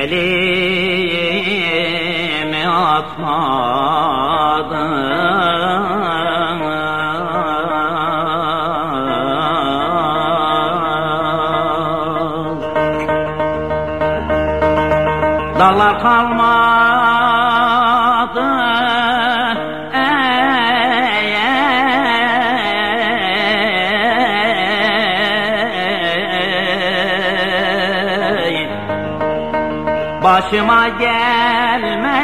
elimi atmadım. Dallar kalmaz. Başıma gelmeyen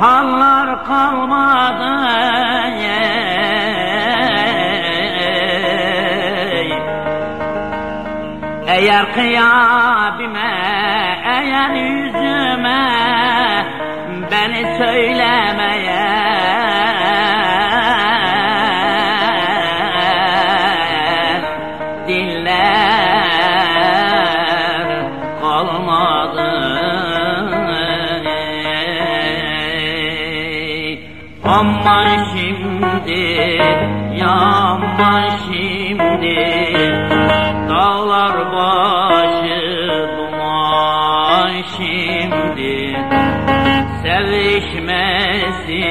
hallar kalmadı. Eğer kıyabime, eğer yüzüme beni söylemeye Aman şimdi, yaman şimdi. Dağlar başı duman şimdi. Sevişmesi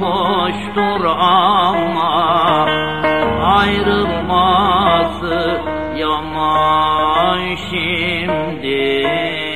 boştur ama Ayrılması yaman şimdi.